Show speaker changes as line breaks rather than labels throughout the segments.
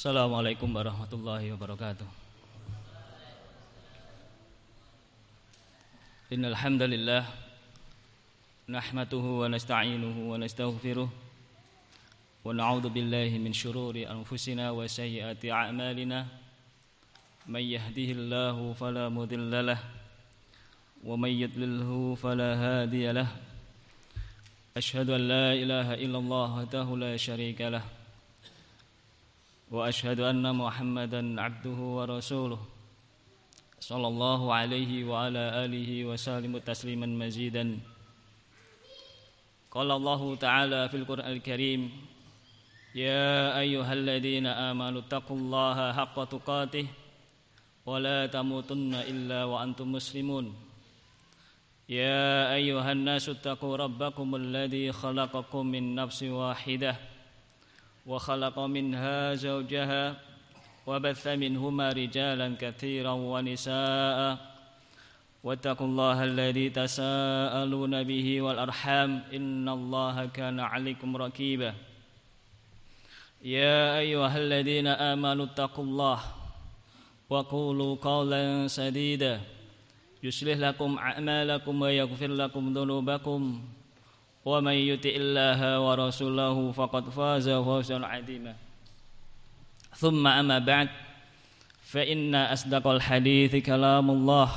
Assalamualaikum warahmatullahi wabarakatuh. Innal hamdalillah nahmaduhu wa nasta'inuhu wa nastaghfiruh wa na'udzu billahi min shururi anfusina wa sayyiati a'malina may yahdihillahu fala mudilla lahu wa may yudlilhu fala hadiya lahu ashhadu an la ilaha illallah wahdahu la sharika lahu وأشهد أن محمدا عبده ورسوله صلى الله عليه وعلى آله وسلم تسليما مزيدا. قال الله تعالى في القرآن الكريم يا أيها الذين آمنوا اتقوا الله حق تقاته ولا تموتن إلا وأنتم مسلمون. يا أيها الناس اتقوا ربكم الذي خلقكم من نفس واحدة وخلق منها زوجها وبث منهما رجالا كثيرا ونساء. واتقوا الله الذي تساءلون به والأرحام. إن الله كان عليكم ركيبا. يا أيها الذين آمنوا اتقوا الله وقولوا قولا سديدا. يصلح لكم أعمالكم ويغفر لكم ذنوبكم. ومن يطع الله ورسوله فقد فاز فوزا عظيما. ثم أما بعد فإن أصدق الحديث كلام الله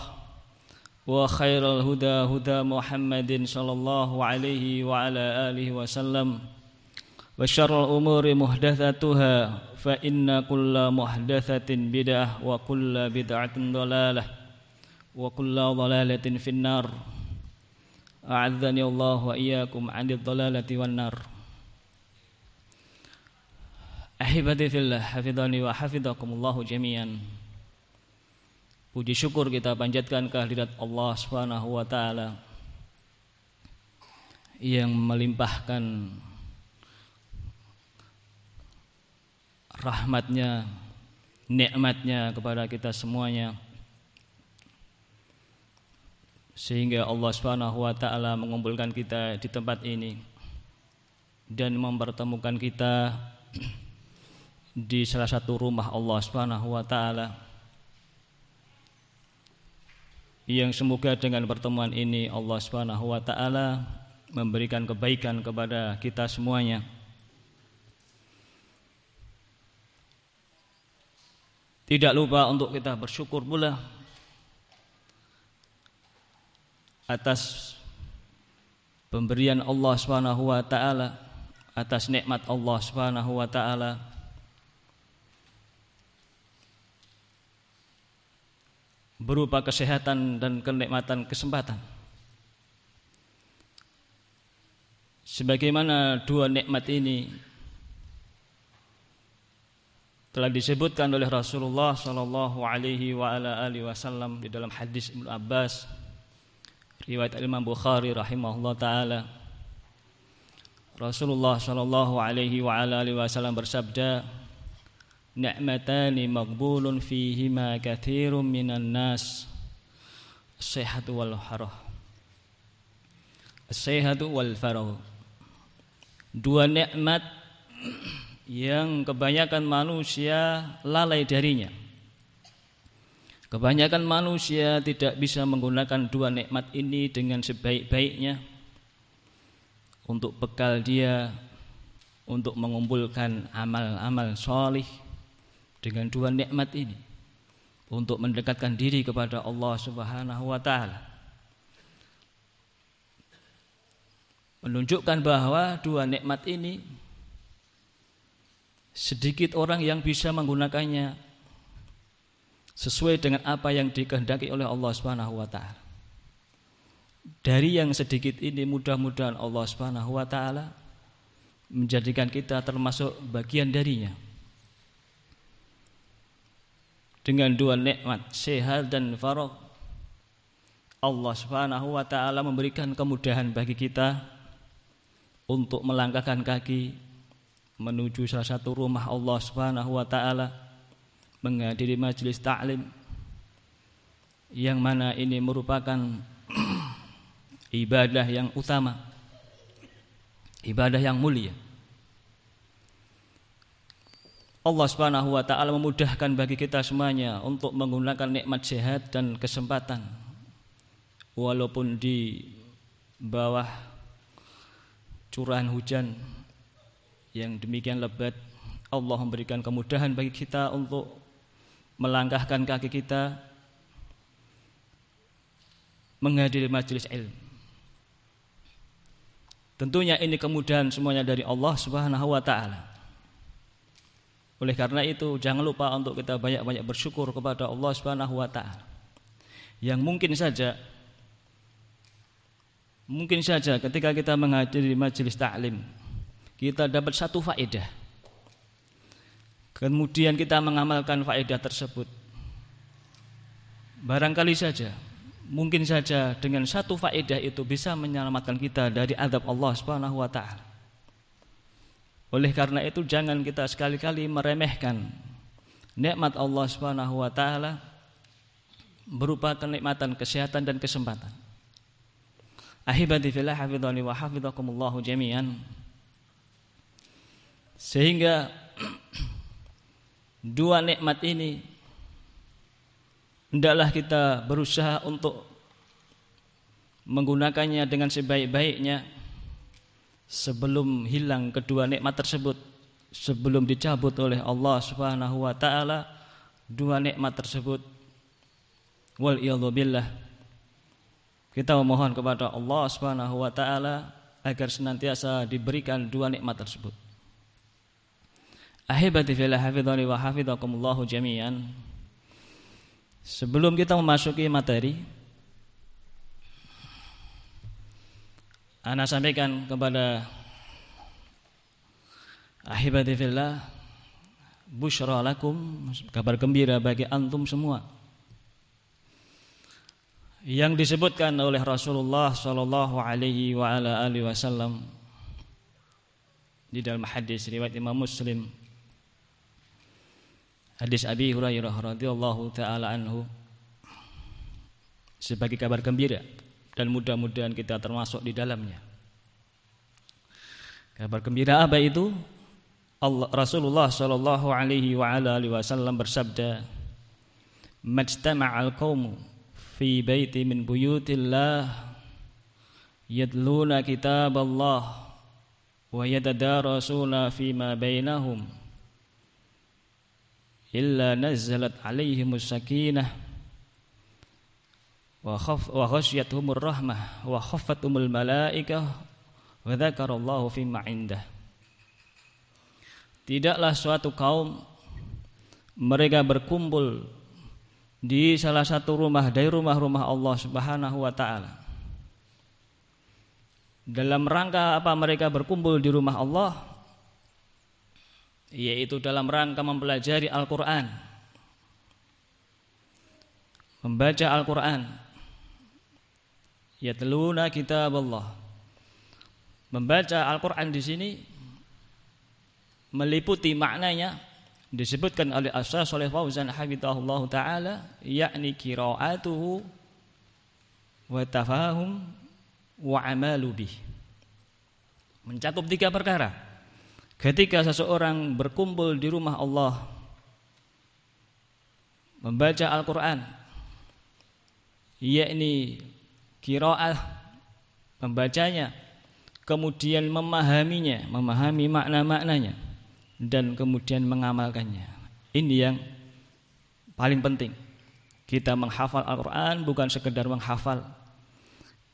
وخير الهدى هدى محمد صلى الله عليه وعلى آله وسلم وشر الأمور محدثاتها فإن كل محدثة بدعة وكل بدعة ضلالة وكل ضلالة في النار. Wa iyyakum 'anil dhalalati wan nar. Ahibati fillah, hafidhani wa hafidhakumullahu jami'an. Puji syukur kita panjatkan kehadirat Allah Subhanahu wa taala yang melimpahkan rahmatnya, nikmatnya kepada kita semuanya sehingga Allah Subhanahu wa taala mengumpulkan kita di tempat ini dan mempertemukan kita di salah satu rumah Allah Subhanahu wa taala yang semoga dengan pertemuan ini Allah Subhanahu wa taala memberikan kebaikan kepada kita semuanya. Tidak lupa untuk kita bersyukur pula atas pemberian Allah Subhanahu wa taala atas nikmat Allah Subhanahu wa taala. Berupa kesehatan dan kenikmatan kesempatan. Sebagaimana dua nikmat ini telah disebutkan oleh Rasulullah sallallahu alaihi wa ala alihi wasallam di dalam hadis Ibnu Abbas riwayat Imam Bukhari rahimahullah taala. Rasulullah sallallahu alaihi wa ala alihi wasallam bersabda Ni'matani maqbulun fihima katsirun minan nas. As-sihhatu wal farah. As-sihhatu wal farah. Dua nikmat yang kebanyakan manusia lalai darinya Kebanyakan manusia tidak bisa menggunakan dua nikmat ini dengan sebaik-baiknya untuk bekal dia untuk mengumpulkan amal-amal solih dengan dua nikmat ini untuk mendekatkan diri kepada Allah Subhanahu wa taala. Menunjukkan bahwa dua nikmat ini sedikit orang yang bisa menggunakannya sesuai dengan apa yang dikehendaki oleh Allah Subhanahu wa taala. Dari yang sedikit ini mudah-mudahan Allah Subhanahu wa taala menjadikan kita termasuk bagian darinya. Dengan dua nikmat sehat dan faragh Allah Subhanahu wa taala memberikan kemudahan bagi kita untuk melangkahkan kaki menuju salah satu rumah Allah Subhanahu wa taala menghadiri majelis taklim yang mana ini merupakan ibadah yang utama. Ibadah yang mulia. Allah Subhanahu wa taala memudahkan bagi kita semuanya untuk menggunakan nikmat sehat dan kesempatan. Walaupun di bawah curahan hujan yang demikian lebat Allah memberikan kemudahan bagi kita untuk melangkahkan kaki kita menghadiri majelis ilmu tentunya ini kemudahan semuanya dari Allah Subhanahu wa taala oleh karena itu jangan lupa untuk kita banyak-banyak bersyukur kepada Allah Subhanahu wa taala. Yang mungkin saja mungkin saja ketika kita menghadiri majelis taklim kita dapat satu faedah. Kemudian kita mengamalkan faedah tersebut. Barangkali saja mungkin saja dengan satu faedah itu bisa menyelamatkan kita dari adab Allah Subhanahu wa taala. Oleh karena itu jangan kita sekali-kali meremehkan nikmat Allah Subhanahu wa taala berupa kenikmatan kesehatan dan kesempatan. Ahibati fillah hafidhani wa hafidhakumullahu jami'an. Sehingga dua nikmat ini hendaklah kita berusaha untuk menggunakannya dengan sebaik-baiknya sebelum hilang kedua nikmat tersebut sebelum dicabut oleh Allah Subhanahu wa taala. Dua nikmat tersebut. Wal billah. Kita memohon kepada Allah Subhanahu wa taala agar senantiasa diberikan dua nikmat tersebut Ahibati fillah hafidhani wa hafidhakumullahu jami'an. Sebelum kita memasuki materi Ana sampaikan kepada ahibati fillah busyra lakum. Kabar gembira bagi antum semua. Yang disebutkan oleh Rasulullah sallallahu alaihi wasallam di dalam hadis riwayat Imam Muslim hadis Abi Hurairah radhiyallahu taala anhu sebagai kabar gembira dan mudah-mudahan kita termasuk di dalamnya. Kabar gembira apa itu? Allah, Rasulullah sallallahu alaihi wasallam bersabda, "Majtama'al qaumu fi baiti min buyutillah yadluna kitab Allah wa yatadarasuna fima bainahum illa nazalat alaihimus sakinah wa khaf wa khasyiyatuhumur rahmah wa khaffatumul malaikah wa dzakarallahu fi indah Tidaklah suatu kaum mereka berkumpul di salah satu rumah dari rumah-rumah Allah Subhanahu wa taala. Dalam rangka apa mereka berkumpul di rumah Allah? Yaitu dalam rangka mempelajari Al-Qur'an. Membaca Al-Qur'an yatluna kitab Allah. Membaca Al-Qur'an di sini meliputi maknanya disebutkan oleh Asy oleh Fauzan hafizahullah taala yakni qiraatuhu wa tafahum wa amalu. Mencakup tiga perkara. Ketika seseorang berkumpul di rumah Allah membaca Al-Qur'an yakni kiroah membacanya kemudian memahaminya memahami makna-maknanya dan kemudian mengamalkannya. Ini yang paling penting. Kita menghafal Al-Quran bukan sekedar menghafal.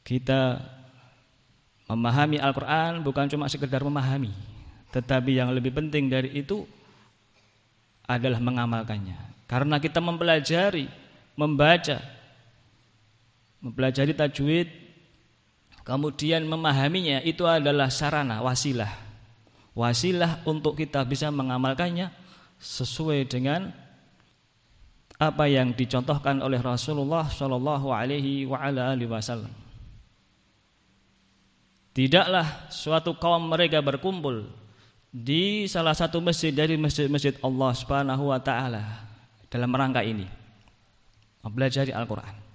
Kita memahami Al-Quran bukan cuma sekedar memahami tetapi yang lebih penting dari itu adalah mengamalkannya karena kita mempelajari membaca mempelajari tajwid kemudian memahaminya itu adalah sarana wasilah wasilah untuk kita bisa mengamalkannya sesuai dengan apa yang dicontohkan oleh Rasulullah Shallallahu Alaihi Wasallam. Tidaklah suatu kaum mereka berkumpul di salah satu masjid dari masjid-masjid Allah Subhanahu Wa Taala dalam rangka ini mempelajari Al-Quran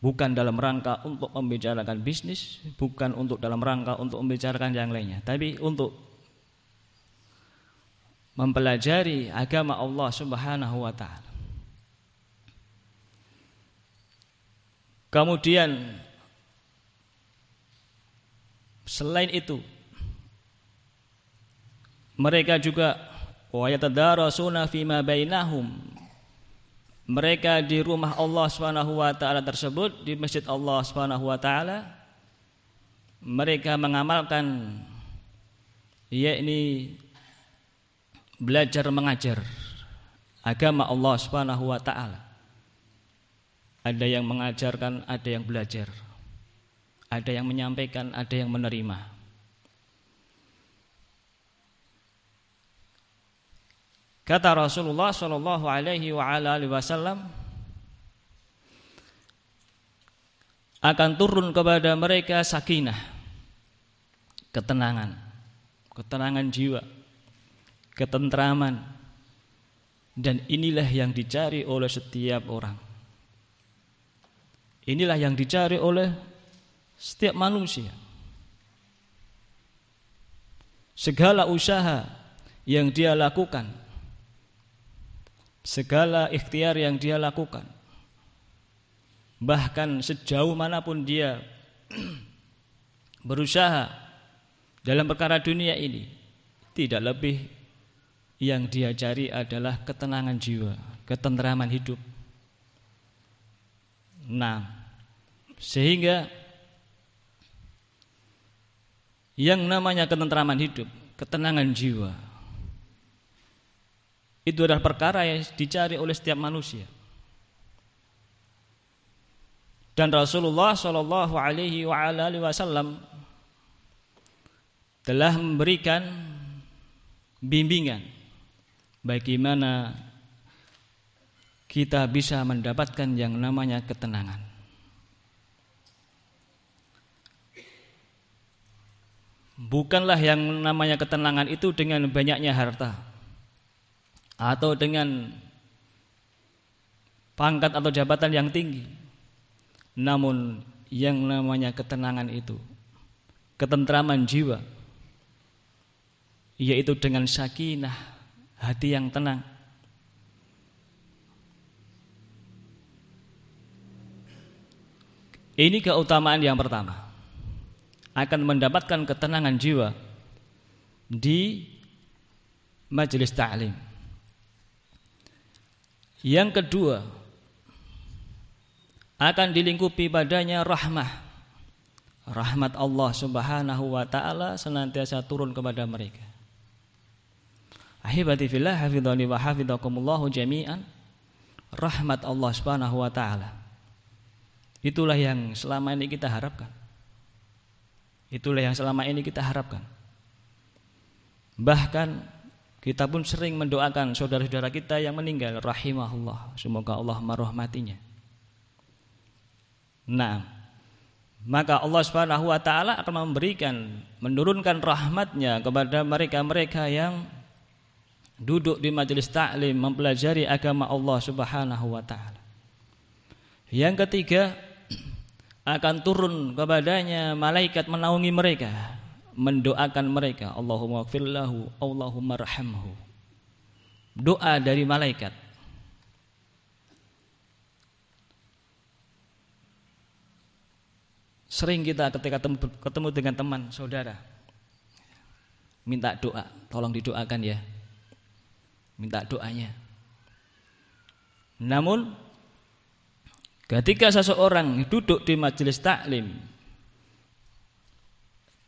bukan dalam rangka untuk membicarakan bisnis, bukan untuk dalam rangka untuk membicarakan yang lainnya, tapi untuk mempelajari agama Allah Subhanahu wa taala. Kemudian selain itu mereka juga wa yatadarasuna fima bainahum mereka di rumah Allah Subhanahu wa taala tersebut di masjid Allah Subhanahu wa taala mereka mengamalkan yakni belajar mengajar agama Allah Subhanahu wa taala ada yang mengajarkan, ada yang belajar. Ada yang menyampaikan, ada yang menerima. Kata Rasulullah Shallallahu Alaihi Wasallam akan turun kepada mereka sakinah, ketenangan, ketenangan jiwa, ketentraman, dan inilah yang dicari oleh setiap orang. Inilah yang dicari oleh setiap manusia. Segala usaha yang dia lakukan, segala ikhtiar yang dia lakukan, bahkan sejauh mana pun dia berusaha dalam perkara dunia ini, tidak lebih yang dia cari adalah ketenangan jiwa, ketentraman hidup. Nah, sehingga yang namanya ketentraman hidup, ketenangan jiwa itu adalah perkara yang dicari oleh setiap manusia. Dan Rasulullah Shallallahu Alaihi Wasallam telah memberikan bimbingan bagaimana kita bisa mendapatkan yang namanya ketenangan. Bukanlah yang namanya ketenangan itu dengan banyaknya harta atau dengan pangkat atau jabatan yang tinggi. Namun yang namanya ketenangan itu ketentraman jiwa yaitu dengan sakinah hati yang tenang ini keutamaan yang pertama akan mendapatkan ketenangan jiwa di majelis ta'lim. Yang kedua, akan dilingkupi padanya rahmah. Rahmat Allah Subhanahu wa taala senantiasa turun kepada mereka. Ahibati fillah hafidhani wa hafidhakumullah jami'an. Rahmat Allah Subhanahu wa taala. Itulah yang selama ini kita harapkan. Itulah yang selama ini kita harapkan. Bahkan kita pun sering mendoakan saudara-saudara kita yang meninggal rahimahullah, semoga Allah merahmatinya. Nah, maka Allah Subhanahu wa taala akan memberikan menurunkan rahmatnya kepada mereka-mereka yang duduk di majelis taklim mempelajari agama Allah Subhanahu wa taala. Yang ketiga, akan turun kepadanya malaikat menaungi mereka mendoakan mereka. Allahumma firlahu Allahumma rahamhu doa dari malaikat. Sering kita ketika ketemu dengan teman saudara minta doa. Tolong didoakan ya. Minta doanya. Namun Ketika seseorang duduk di majelis taklim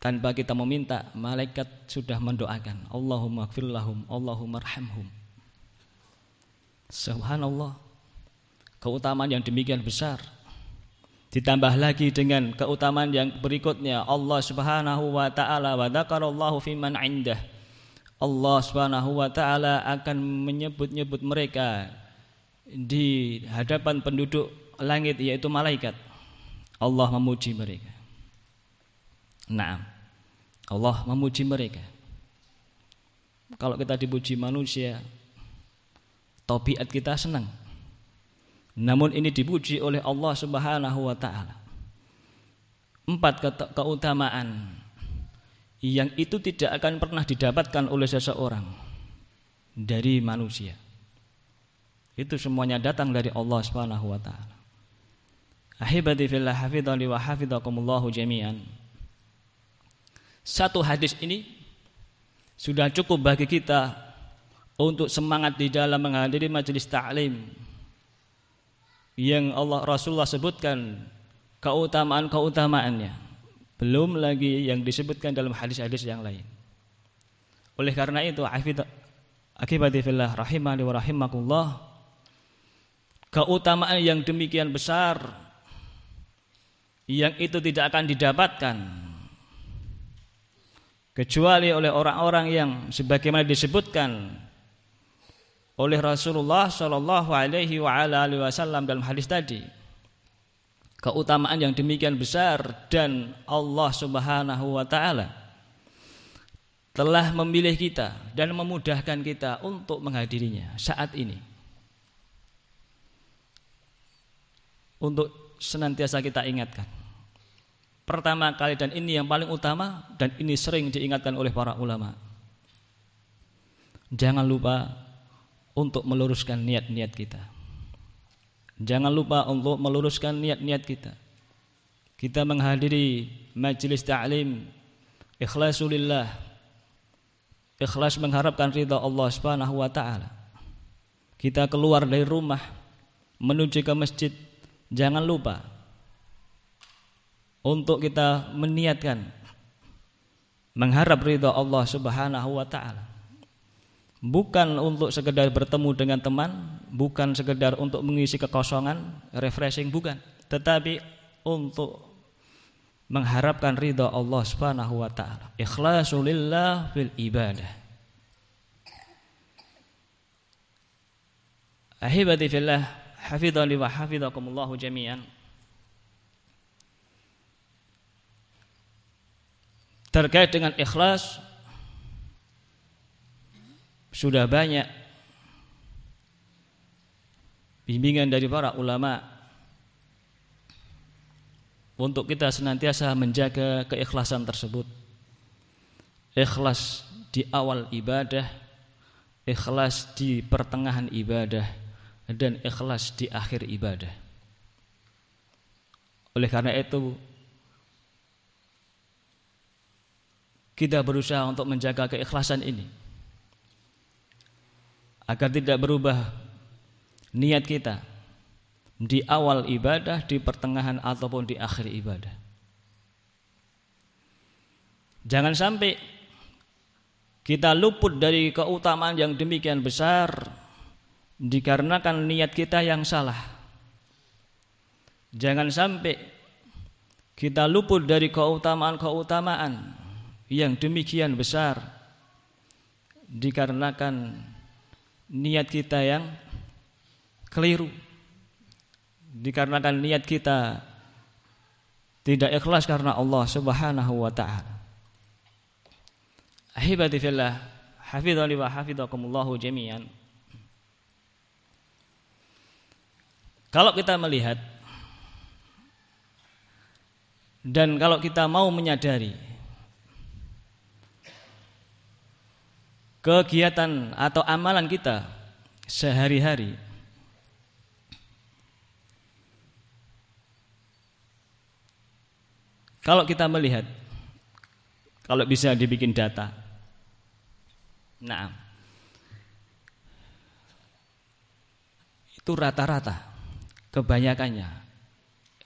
tanpa kita meminta, malaikat sudah mendoakan, Allahumma gfirlahum, Allahumma arhamhum. Subhanallah. Keutamaan yang demikian besar. Ditambah lagi dengan keutamaan yang berikutnya, Allah Subhanahu wa taala wa dzakarallahu fiman indah. Allah Subhanahu wa taala akan menyebut-nyebut mereka di hadapan penduduk langit yaitu malaikat. Allah memuji mereka. Nah, Allah memuji mereka. Kalau kita dipuji manusia, tabiat kita senang. Namun ini dipuji oleh Allah Subhanahu wa taala. Empat keutamaan yang itu tidak akan pernah didapatkan oleh seseorang dari manusia. Itu semuanya datang dari Allah Subhanahu wa taala. Ahibati fillah hafidhani wa hafidhakumullahu jami'an. Satu hadis ini sudah cukup bagi kita untuk semangat di dalam menghadiri majelis ta'lim yang Allah Rasulullah sebutkan keutamaan-keutamaannya. Belum lagi yang disebutkan dalam hadis-hadis yang lain. Oleh karena itu, akibati fillah rahimani wa rahimakullah keutamaan yang demikian besar yang itu tidak akan didapatkan kecuali oleh orang-orang yang sebagaimana disebutkan oleh Rasulullah Shallallahu Alaihi Wasallam dalam hadis tadi keutamaan yang demikian besar dan Allah Subhanahu Wa Taala telah memilih kita dan memudahkan kita untuk menghadirinya saat ini. Untuk senantiasa kita ingatkan. Pertama kali dan ini yang paling utama dan ini sering diingatkan oleh para ulama. Jangan lupa untuk meluruskan niat-niat kita. Jangan lupa untuk meluruskan niat-niat kita. Kita menghadiri majelis ta'lim ikhlasulillah ikhlas mengharapkan ridha Allah Subhanahu wa taala. Kita keluar dari rumah menuju ke masjid, jangan lupa untuk kita meniatkan mengharap ridha Allah Subhanahu wa taala. Bukan untuk sekedar bertemu dengan teman, bukan sekedar untuk mengisi kekosongan, refreshing bukan, tetapi untuk mengharapkan ridha Allah Subhanahu wa taala. Ikhlasulillah fil ibadah. Ahibati fillah, hafizani wa hafizakumullah jami'an. Terkait dengan ikhlas sudah banyak bimbingan dari para ulama untuk kita senantiasa menjaga keikhlasan tersebut. Ikhlas di awal ibadah, ikhlas di pertengahan ibadah, dan ikhlas di akhir ibadah. Oleh karena itu, kita berusaha untuk menjaga keikhlasan ini agar tidak berubah niat kita di awal ibadah, di pertengahan ataupun di akhir ibadah. Jangan sampai kita luput dari keutamaan yang demikian besar dikarenakan niat kita yang salah. Jangan sampai kita luput dari keutamaan-keutamaan yang demikian besar dikarenakan niat kita yang keliru dikarenakan niat kita tidak ikhlas karena Allah Subhanahu wa taala. Ahibati fillah, hafizani wa hafizakumullah jami'an. Kalau kita melihat dan kalau kita mau menyadari kegiatan atau amalan kita sehari-hari Kalau kita melihat kalau bisa dibikin data. Nah. Itu rata-rata kebanyakannya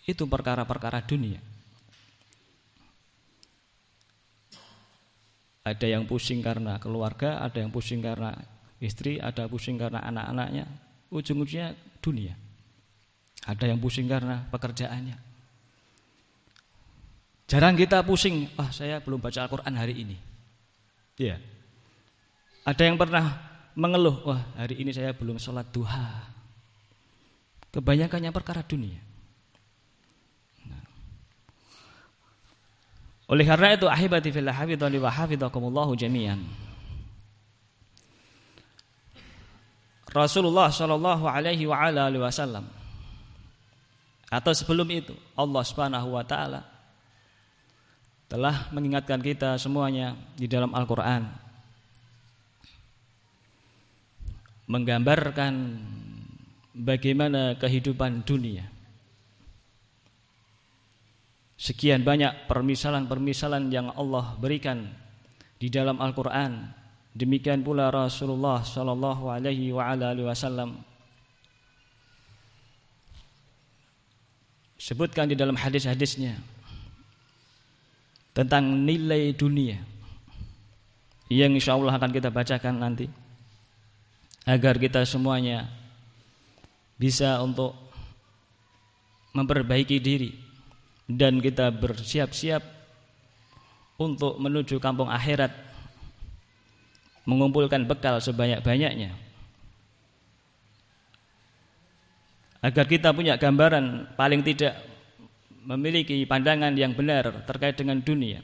itu perkara-perkara dunia. Ada yang pusing karena keluarga, ada yang pusing karena istri, ada pusing karena anak-anaknya. Ujung-ujungnya dunia. Ada yang pusing karena pekerjaannya. Jarang kita pusing, ah saya belum baca Al-Quran hari ini. Ya. Ada yang pernah mengeluh, wah hari ini saya belum sholat duha. Kebanyakannya perkara dunia. Oleh karena itu ahibati fillah hafidhani wa hafidhakumullahu jami'an. Rasulullah Shallallahu alaihi wa alihi wasallam atau sebelum itu Allah Subhanahu wa taala telah mengingatkan kita semuanya di dalam Al-Quran menggambarkan bagaimana kehidupan dunia. Sekian banyak permisalan-permisalan yang Allah berikan di dalam Al-Qur'an. Demikian pula Rasulullah sallallahu alaihi wasallam sebutkan di dalam hadis-hadisnya tentang nilai dunia yang insya Allah akan kita bacakan nanti agar kita semuanya bisa untuk memperbaiki diri dan kita bersiap-siap untuk menuju kampung akhirat mengumpulkan bekal sebanyak-banyaknya. Agar kita punya gambaran paling tidak memiliki pandangan yang benar terkait dengan dunia.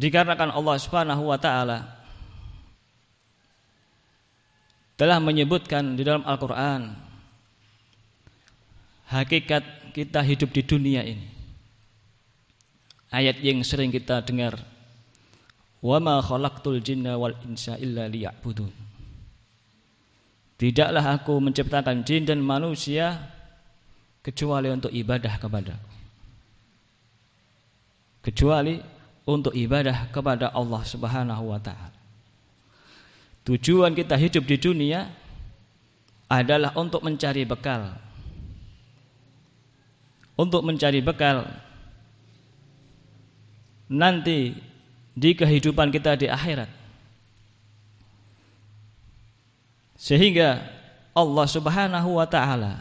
Dikarenakan Allah Subhanahu wa taala telah menyebutkan di dalam Al-Qur'an hakikat kita hidup di dunia ini. Ayat yang sering kita dengar wa ma khalaqtul jinna wal insa illa liya'budun. Tidaklah aku menciptakan jin dan manusia kecuali untuk ibadah kepada Kecuali untuk ibadah kepada Allah Subhanahu wa taala. Tujuan kita hidup di dunia adalah untuk mencari bekal. Untuk mencari bekal nanti di kehidupan kita di akhirat. Sehingga Allah Subhanahu wa taala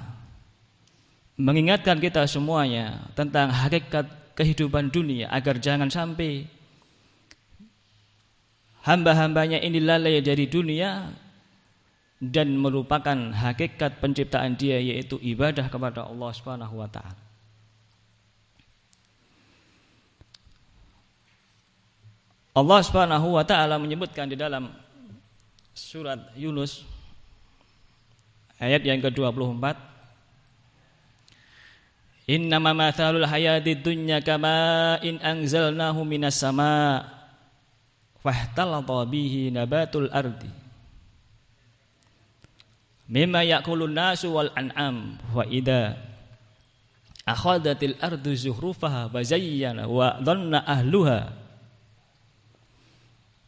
mengingatkan kita semuanya tentang hakikat kehidupan dunia agar jangan sampai hamba-hambanya ini lalai dari dunia dan merupakan hakikat penciptaan dia yaitu ibadah kepada Allah Subhanahu wa taala. Allah Subhanahu wa taala menyebutkan di dalam surat Yunus ayat yang ke-24 Innama mathalul hayati dunya kama in anzalnahu minas sama fahtalata bihi nabatul ardi. Mimma yakulun nasu wal an'am wa idza akhadatil ardu zuhrufaha wa zayyana wa dhanna ahluha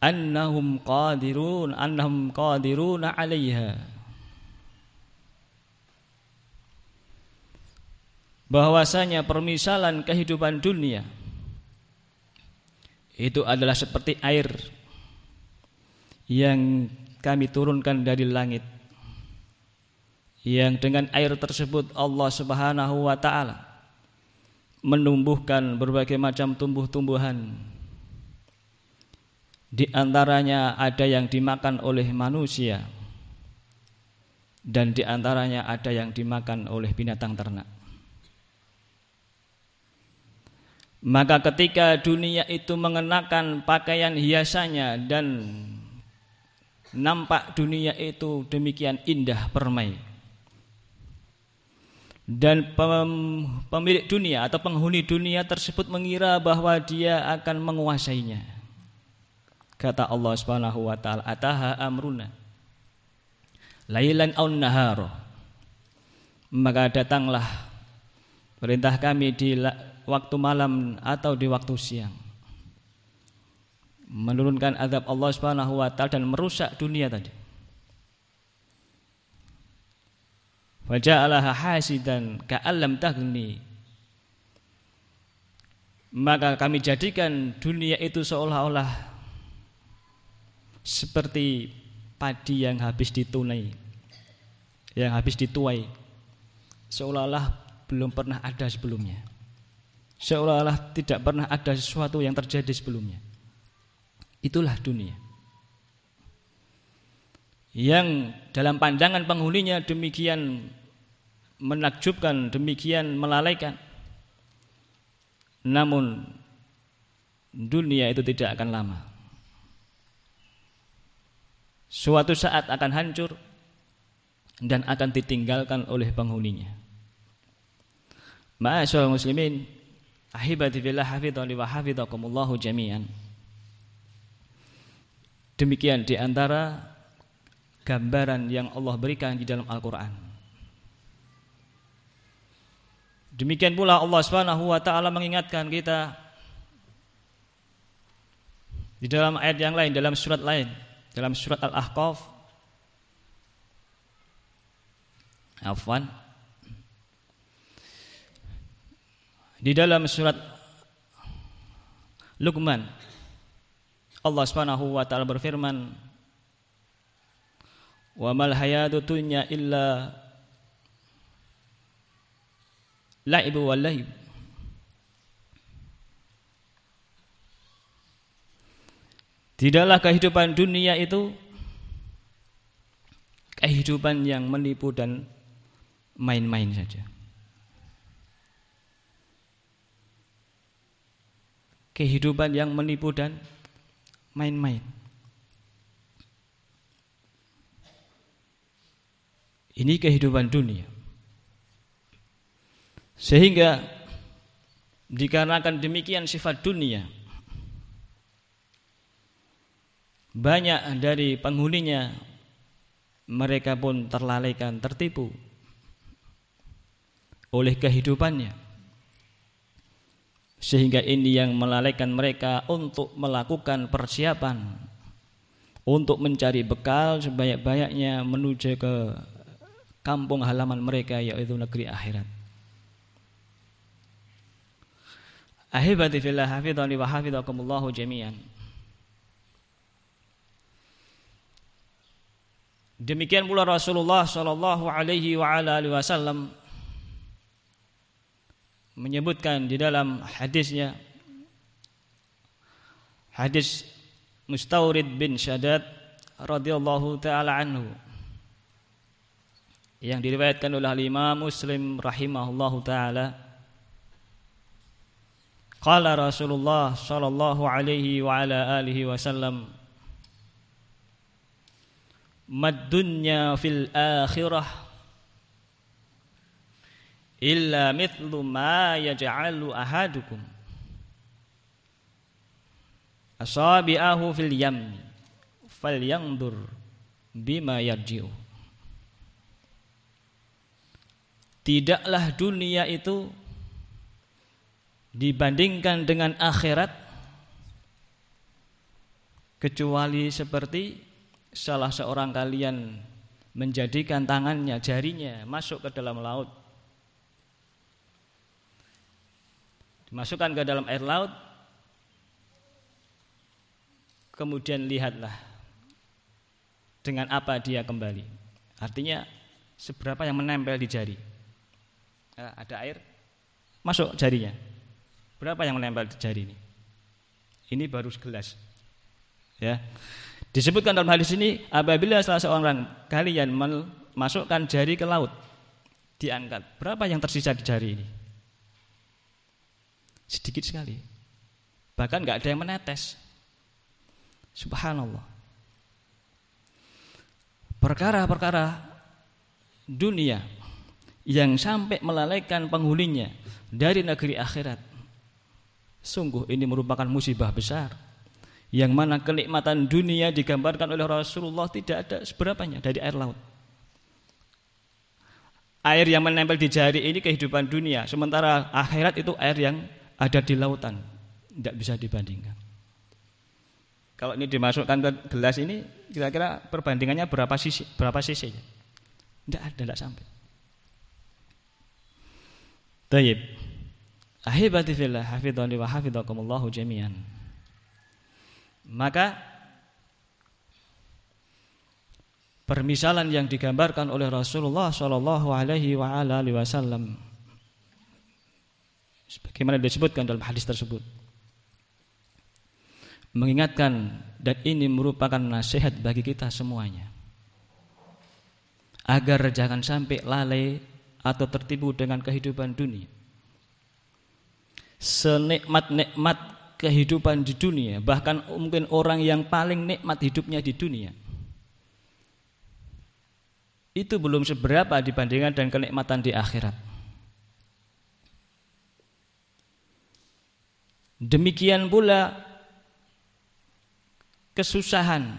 annahum qadirun annahum qadiruna 'alayha. Bahwasanya permisalan kehidupan dunia itu adalah seperti air yang kami turunkan dari langit yang dengan air tersebut Allah Subhanahu wa taala menumbuhkan berbagai macam tumbuh-tumbuhan. Di antaranya ada yang dimakan oleh manusia dan di antaranya ada yang dimakan oleh binatang ternak Maka ketika dunia itu mengenakan pakaian hiasannya dan nampak dunia itu demikian indah permai. Dan pemilik dunia atau penghuni dunia tersebut mengira bahwa dia akan menguasainya. Kata Allah Subhanahu wa taala, "Ataha amruna." Lailan aw nahara. Maka datanglah perintah kami di waktu malam atau di waktu siang menurunkan azab Allah Subhanahu wa taala dan merusak dunia tadi. Faja'alaha hasidan ka'allam taghni. Maka kami jadikan dunia itu seolah-olah seperti padi yang habis ditunai, yang habis dituai, seolah-olah belum pernah ada sebelumnya seolah-olah tidak pernah ada sesuatu yang terjadi sebelumnya. Itulah dunia. Yang dalam pandangan penghuninya demikian menakjubkan, demikian melalaikan. Namun dunia itu tidak akan lama. Suatu saat akan hancur dan akan ditinggalkan oleh penghuninya. Ma'asyal muslimin Ahibati billah hafidhani wa hafidhakumullahu jami'an. Demikian di antara gambaran yang Allah berikan di dalam Al-Qur'an. Demikian pula Allah Subhanahu wa taala mengingatkan kita di dalam ayat yang lain, dalam surat lain, dalam surat Al-Ahqaf. Afwan. Di dalam surat Luqman Allah Subhanahu wa taala berfirman Wa mal dunya illa la'ibu wal lahib Tidaklah kehidupan dunia itu kehidupan yang menipu dan main-main saja. Kehidupan yang menipu dan main-main. Ini kehidupan dunia. Sehingga dikarenakan demikian sifat dunia, banyak dari penghuninya mereka pun terlalaikan, tertipu oleh kehidupannya. Sehingga ini yang melalaikan mereka untuk melakukan persiapan untuk mencari bekal sebanyak-banyaknya menuju ke kampung halaman mereka yaitu negeri akhirat. Ahibati fillah hafidhani wa hafidhakumullahu jami'an. Demikian pula Rasulullah Shallallahu Alaihi Wasallam menyebutkan di dalam hadisnya hadis Mustaurid bin Shaddad radhiyallahu taala anhu yang diriwayatkan oleh Imam Muslim rahimahullahu taala. Qala Rasulullah sallallahu alaihi wa ala alihi wasallam Maddunya fil akhirah illa mithlu ma yaj'alu ahadukum asabi'ahu fil yam falyandur bima yarji'u Tidaklah dunia itu dibandingkan dengan akhirat kecuali seperti salah seorang kalian menjadikan tangannya, jarinya masuk ke dalam laut. Dimasukkan ke dalam air laut. Kemudian lihatlah dengan apa dia kembali. Artinya seberapa yang menempel di jari. Eh, ada air masuk jarinya. Berapa yang menempel di jari ini? Ini baru segelas. Ya. Disebutkan dalam hadis ini apabila salah seorang kalian memasukkan jari ke laut diangkat, berapa yang tersisa di jari ini? Sedikit sekali. Bahkan nggak ada yang menetes. Subhanallah. Perkara-perkara dunia yang sampai melalaikan penghuninya dari negeri akhirat. Sungguh ini merupakan musibah besar yang mana kenikmatan dunia digambarkan oleh Rasulullah tidak ada seberapanya dari air laut. Air yang menempel di jari ini kehidupan dunia, sementara akhirat itu air yang ada di lautan, tidak bisa dibandingkan. Kalau ini dimasukkan ke gelas ini, kira-kira perbandingannya berapa sisi? Berapa sisi? Tidak ada, tidak sampai. Tayyib. Ahibati fillah, hafidhani wa hafidhakumullahu jami'an. Maka permisalan yang digambarkan oleh Rasulullah Shallallahu Alaihi Wasallam, sebagaimana disebutkan dalam hadis tersebut, mengingatkan dan ini merupakan nasihat bagi kita semuanya agar jangan sampai lalai atau tertipu dengan kehidupan dunia. Senikmat-nikmat kehidupan di dunia, bahkan mungkin orang yang paling nikmat hidupnya di dunia. Itu belum seberapa dibandingkan dengan kenikmatan di akhirat. Demikian pula kesusahan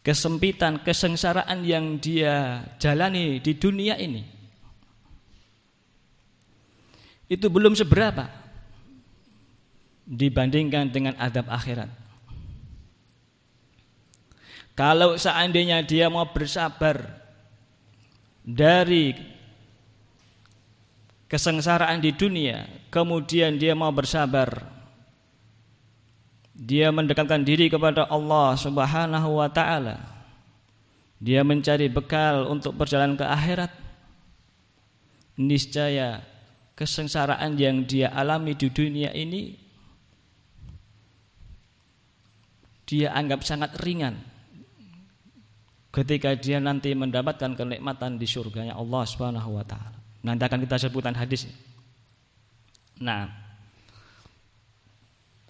kesempitan, kesengsaraan yang dia jalani di dunia ini itu belum seberapa dibandingkan dengan adab akhirat. Kalau seandainya dia mau bersabar dari kesengsaraan di dunia, kemudian dia mau bersabar, dia mendekatkan diri kepada Allah Subhanahu wa taala. Dia mencari bekal untuk berjalan ke akhirat. Niscaya kesengsaraan yang dia alami di dunia ini dia anggap sangat ringan ketika dia nanti mendapatkan kenikmatan di surganya Allah Subhanahu wa taala. Nanti akan kita sebutkan hadis. Nah,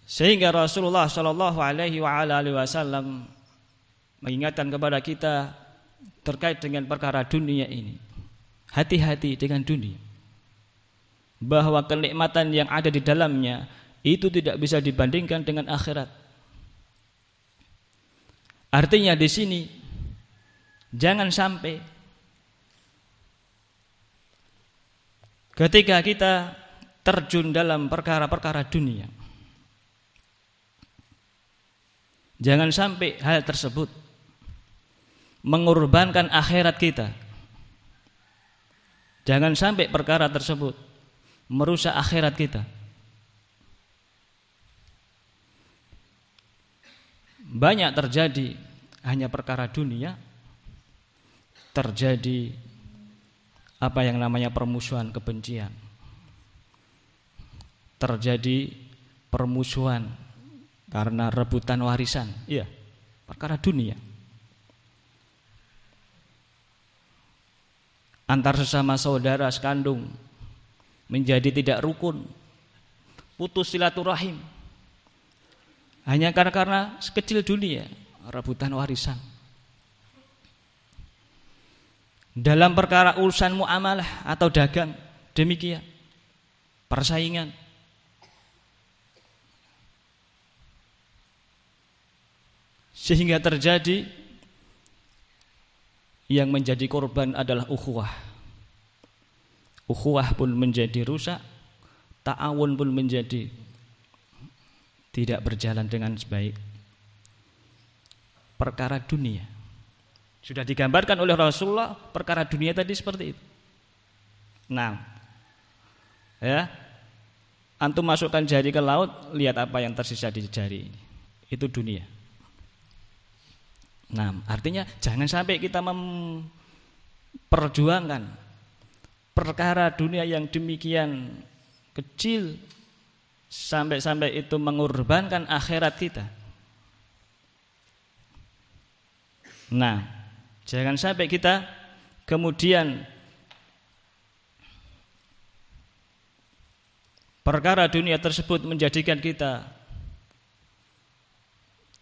sehingga Rasulullah Shallallahu Alaihi Wasallam mengingatkan kepada kita terkait dengan perkara dunia ini. Hati-hati dengan dunia bahwa kenikmatan yang ada di dalamnya itu tidak bisa dibandingkan dengan akhirat. Artinya di sini jangan sampai ketika kita terjun dalam perkara-perkara dunia jangan sampai hal tersebut mengorbankan akhirat kita. Jangan sampai perkara tersebut merusak akhirat kita. Banyak terjadi hanya perkara dunia, terjadi apa yang namanya permusuhan kebencian. Terjadi permusuhan karena rebutan warisan. Iya, perkara dunia. Antar sesama saudara sekandung menjadi tidak rukun, putus silaturahim. Hanya karena karena sekecil dunia, rebutan warisan. Dalam perkara urusan muamalah atau dagang, demikian. Persaingan. Sehingga terjadi yang menjadi korban adalah ukhuwah ukhuwah pun menjadi rusak, ta'awun pun menjadi tidak berjalan dengan sebaik. Perkara dunia. Sudah digambarkan oleh Rasulullah perkara dunia tadi seperti itu. Nah, ya, antum masukkan jari ke laut, lihat apa yang tersisa di jari ini. Itu dunia. Nah, artinya jangan sampai kita memperjuangkan perkara dunia yang demikian kecil sampai-sampai itu mengorbankan akhirat kita. Nah, jangan sampai kita kemudian perkara dunia tersebut menjadikan kita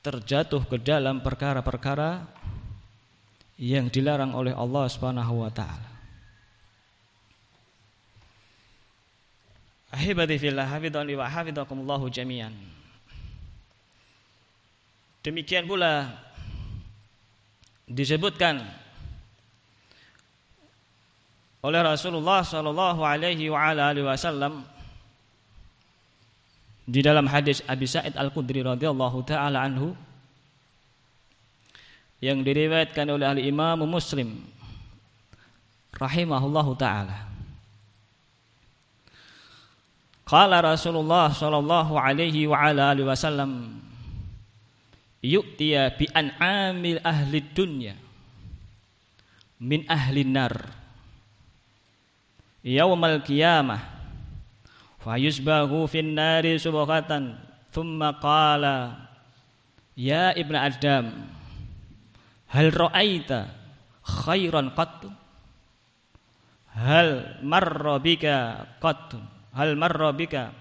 terjatuh ke dalam perkara-perkara yang dilarang oleh Allah Subhanahu wa taala. Ahibati fillah hafidhani wa jami'an. Demikian pula disebutkan oleh Rasulullah sallallahu alaihi wa ala alihi wasallam di dalam hadis Abi Sa'id Al-Khudri radhiyallahu taala anhu yang diriwayatkan oleh al Imam Muslim rahimahullahu taala. Qala Rasulullah sallallahu alaihi wa ala alihi wasallam yu'tiya bi an'amil ahli dunya min ahli nar. Yaumal qiyamah. Fa yusbahu fin nari subhatan thumma qala ya ibnu adam hal ra'aita khairan qattu hal marra bika qattu hal marra bika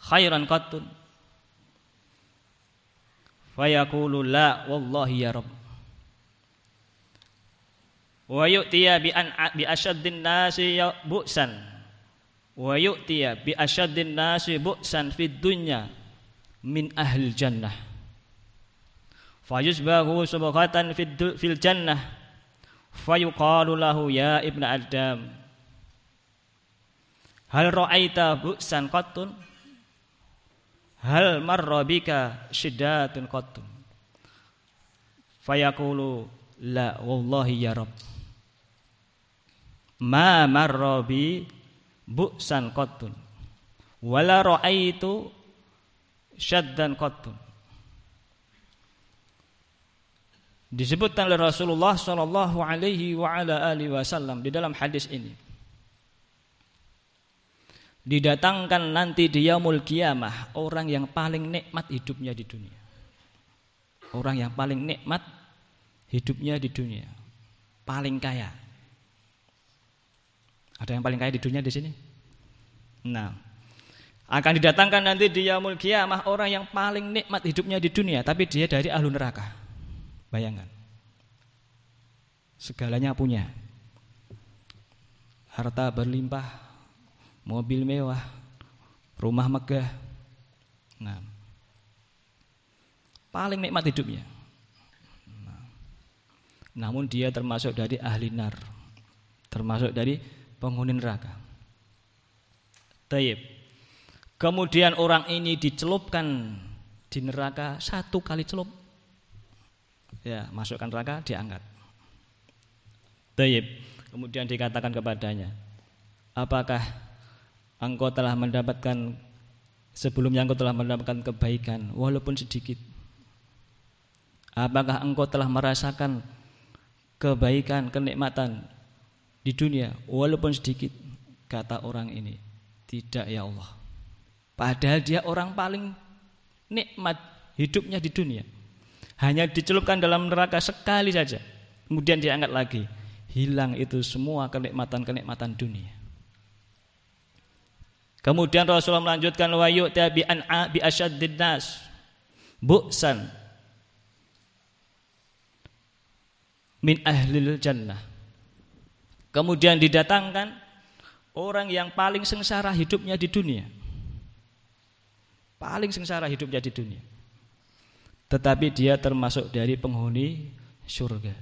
khairan qattun fayaqulu la wallahi ya rabb. Wa yu'tiya bi an bi asyaddin nasi ya bu'san. Wa yu'tiya bi asyaddin nasi bu'san fid dunya min ahli jannah. Fayusbahu subghatan fil jannah. Fayuqalu lahu ya ibnu adam hal ra'aita bu'san qattun hal marra bika syiddatun qattun fayaqulu la wallahi ya rabb. Ma marra bi bu'san qattun? Wala ra'aitu syaddan qattun? Disebutkan oleh Rasulullah Shallallahu Alaihi Wasallam di dalam hadis ini didatangkan nanti di yaumul kiamah orang yang paling nikmat hidupnya di dunia. Orang yang paling nikmat hidupnya di dunia. Paling kaya. Ada yang paling kaya di dunia di sini? Nah akan didatangkan nanti di yaumul kiamah orang yang paling nikmat hidupnya di dunia tapi dia dari ahlu neraka. Bayangkan. Segalanya punya. Harta berlimpah, mobil mewah, rumah megah. Nah, paling nikmat hidupnya. Nah, namun dia termasuk dari ahli nar, termasuk dari penghuni neraka. Taib. Kemudian orang ini dicelupkan di neraka satu kali celup ya masukkan neraka diangkat. Taib. Kemudian dikatakan kepadanya, apakah engkau telah mendapatkan sebelumnya engkau telah mendapatkan kebaikan walaupun sedikit? Apakah engkau telah merasakan kebaikan, kenikmatan di dunia walaupun sedikit? Kata orang ini, tidak ya Allah. Padahal dia orang paling nikmat hidupnya di dunia hanya dicelupkan dalam neraka sekali saja kemudian diangkat lagi hilang itu semua kenikmatan-kenikmatan dunia kemudian Rasulullah melanjutkan wa yu'ta bi an'a bi asyaddin nas bu'san min ahlil jannah. Kemudian didatangkan orang yang paling sengsara hidupnya di dunia. Paling sengsara hidupnya di dunia. Tetapi dia termasuk dari penghuni surga.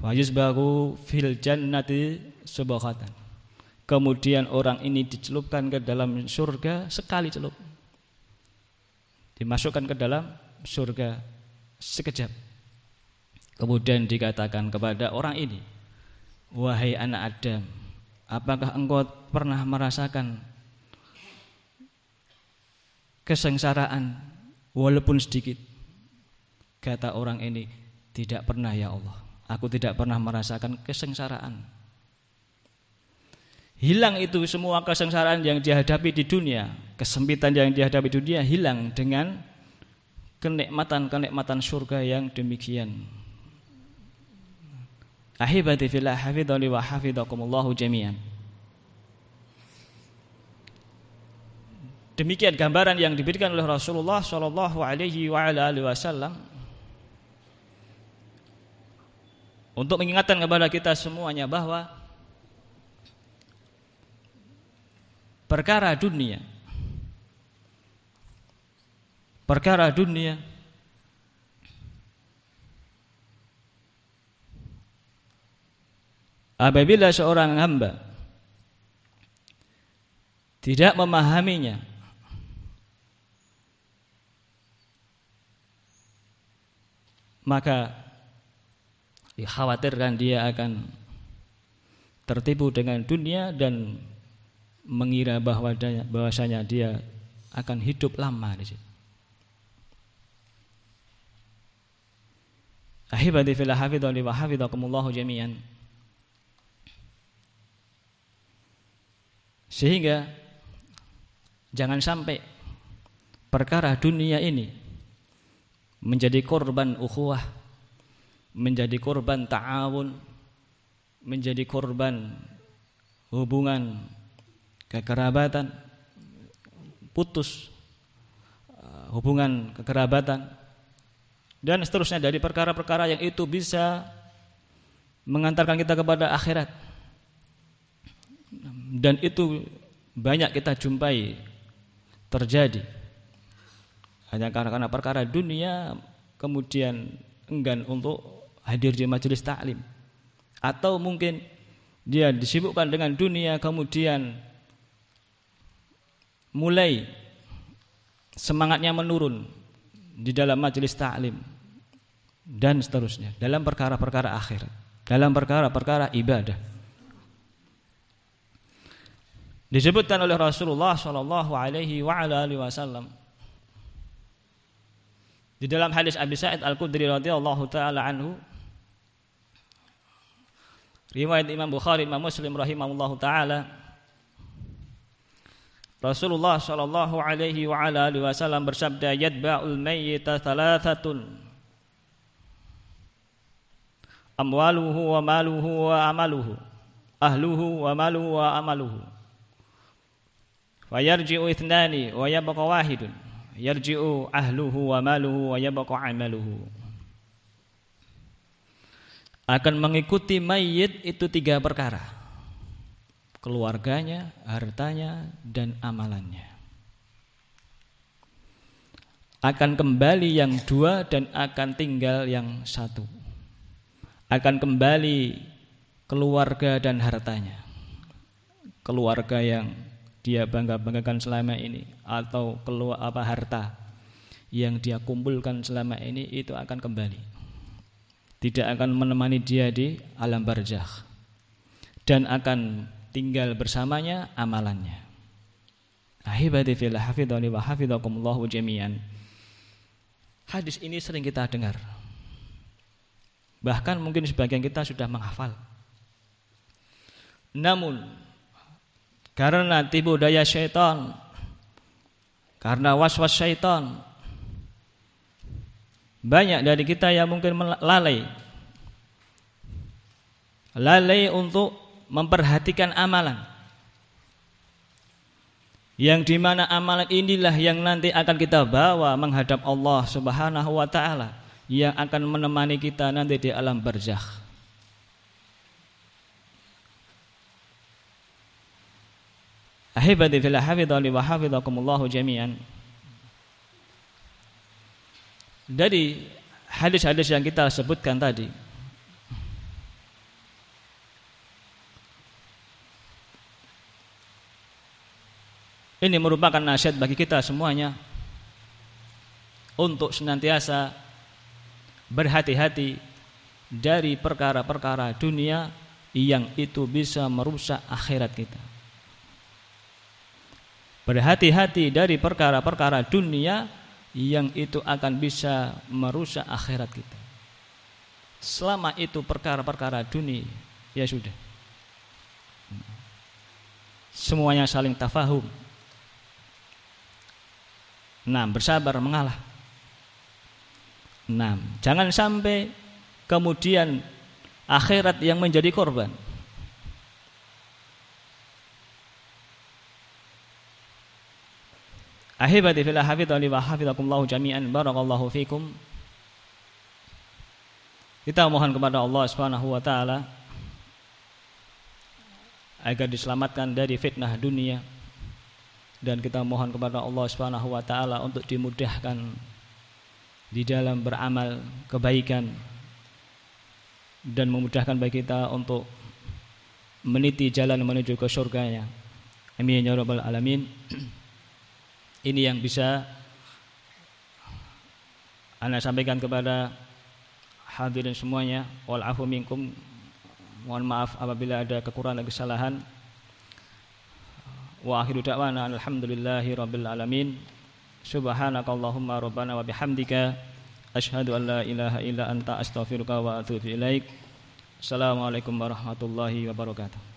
Fayuzbahu fil jannati subhatan. Kemudian orang ini dicelupkan ke dalam surga sekali celup. Dimasukkan ke dalam surga sekejap. Kemudian dikatakan kepada orang ini, "Wahai anak Adam, apakah engkau pernah merasakan kesengsaraan walaupun sedikit. Kata orang ini, tidak pernah ya Allah. Aku tidak pernah merasakan kesengsaraan. Hilang itu semua kesengsaraan yang dihadapi di dunia, kesempitan yang dihadapi di dunia hilang dengan kenikmatan-kenikmatan surga yang demikian. Ahibati fillah hafidhani wa hafidhakumullahu jami'an. Demikian gambaran yang diberikan oleh Rasulullah Shallallahu Alaihi Wasallam untuk mengingatkan kepada kita semuanya bahwa perkara dunia. Perkara dunia. Apabila seorang hamba tidak memahaminya maka dikhawatirkan dia akan tertipu dengan dunia dan mengira bahwa bahwasanya dia akan hidup lama di situ. Ahibati fil hafidhani wa hafidhakumullah jami'an. Sehingga jangan sampai perkara dunia ini menjadi korban ukhuwah, menjadi korban ta'awun, menjadi korban hubungan kekerabatan, putus uh, hubungan kekerabatan dan seterusnya. Dari perkara-perkara yang itu bisa mengantarkan kita kepada akhirat. Dan itu banyak kita jumpai terjadi. Hanya karena perkara dunia kemudian enggan untuk hadir di majelis taklim. Atau mungkin dia disibukkan dengan dunia kemudian mulai semangatnya menurun di dalam majelis taklim dan seterusnya. Dalam perkara-perkara akhir. Dalam perkara-perkara ibadah. Disebutkan oleh Rasulullah Shallallahu Alaihi Wasallam di dalam hadis Abi Sa'id Al Khudri radhiyallahu taala anhu. Riwayat Imam Bukhari Imam Muslim rahimahullahu taala Rasulullah sallallahu alaihi wasallam bersabda yadba'ul mayyita thalathatun. Amwaluhu wa maluhu wa amaluhu. Ahluhu wa maluhu wa amaluhu. Wa yarji'u ithnani wa yabqa wahidun. Yarji'u ahluhu wa maluhu wa yabqa amaluhu. Akan mengikuti mayit itu tiga perkara keluarganya, hartanya, dan amalannya. Akan kembali yang dua dan akan tinggal yang satu. Akan kembali keluarga dan hartanya. Keluarga yang dia bangga-banggakan selama ini atau keluar apa harta yang dia kumpulkan selama ini itu akan kembali. Tidak akan menemani dia di alam barzakh dan akan tinggal bersamanya amalannya. Ahibati fillah hafidhani wa hafidhakumullahu jami'an. Hadis ini sering kita dengar. Bahkan mungkin sebagian kita sudah menghafal. Namun karena tipu daya syaitan, karena was-was syaitan, banyak dari kita yang mungkin lalai lalai untuk memperhatikan amalan yang di mana amalan inilah yang nanti akan kita bawa menghadap Allah Subhanahu wa taala yang akan menemani kita nanti di alam barzakh. Ahibati fillah hafidhani wa hafidhakumullahu jami'an. Dari hadis-hadis yang kita sebutkan tadi Ini merupakan nasihat bagi kita semuanya untuk senantiasa berhati-hati dari perkara-perkara dunia yang itu bisa merusak akhirat kita. Berhati-hati dari perkara-perkara dunia yang itu akan bisa merusak akhirat kita. Selama itu perkara-perkara dunia, ya sudah. Semuanya saling tafahum, Nah, bersabar mengalah. Nah, jangan sampai kemudian akhirat yang menjadi korban. Ahibati fillah hafidhani wa hafidhakumullahu jami'an barakallahu fikum. Kita mohon kepada Allah Subhanahu wa taala agar diselamatkan dari fitnah dunia dan kita mohon kepada Allah Subhanahu wa taala untuk dimudahkan di dalam beramal kebaikan dan memudahkan bagi kita untuk meniti jalan menuju ke surganya. Amin ya rabbal alamin. Ini yang bisa Anda sampaikan kepada hadirin semuanya. Walafu minkum. Mohon maaf apabila ada kekurangan dan kesalahan wa akhiru da'wana alhamdulillahi rabbil alamin. Subhanakallahumma rabbana wa bihamdika asyhadu an la ilaha illa anta astaghfiruka wa atubu ilaik. Assalamualaikum warahmatullahi wabarakatuh